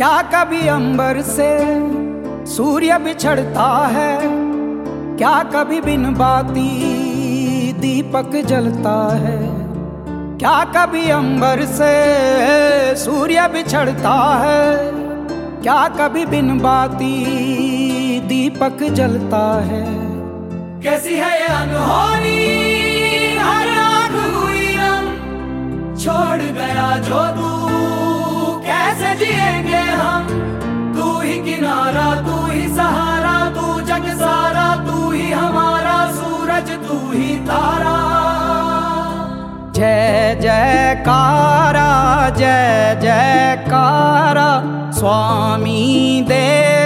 क्या कभी अंबर से सूर्य बिछड़ता है? क्या कभी बिन बाती दीपक जलता है? क्या कभी अंबर से सूर्य बिछड़ता है? क्या कभी बिन बाती दीपक जलता है? कैसी है ये अनहोनी? हर आँख हुई छोड़ गया जो तू जिएँगे हम। तू ही किनारा, तू ही सहारा, तू जग सारा, तू ही हमारा सूरज, तू ही तारा। जय, जयकारा जय, जयकारा, स्वामी देना